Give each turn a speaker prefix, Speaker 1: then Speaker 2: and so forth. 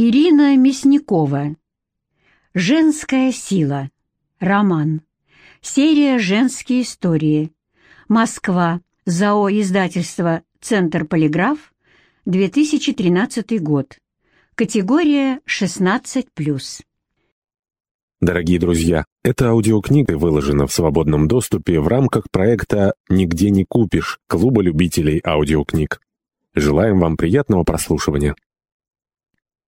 Speaker 1: Ирина Мясникова. Женская сила. Роман. Серия «Женские истории». Москва. ЗАО издательство «Центр Полиграф», 2013 год. Категория 16+.
Speaker 2: Дорогие друзья, эта аудиокнига выложена в свободном доступе в рамках проекта «Нигде не купишь» Клуба любителей аудиокниг. Желаем вам приятного прослушивания.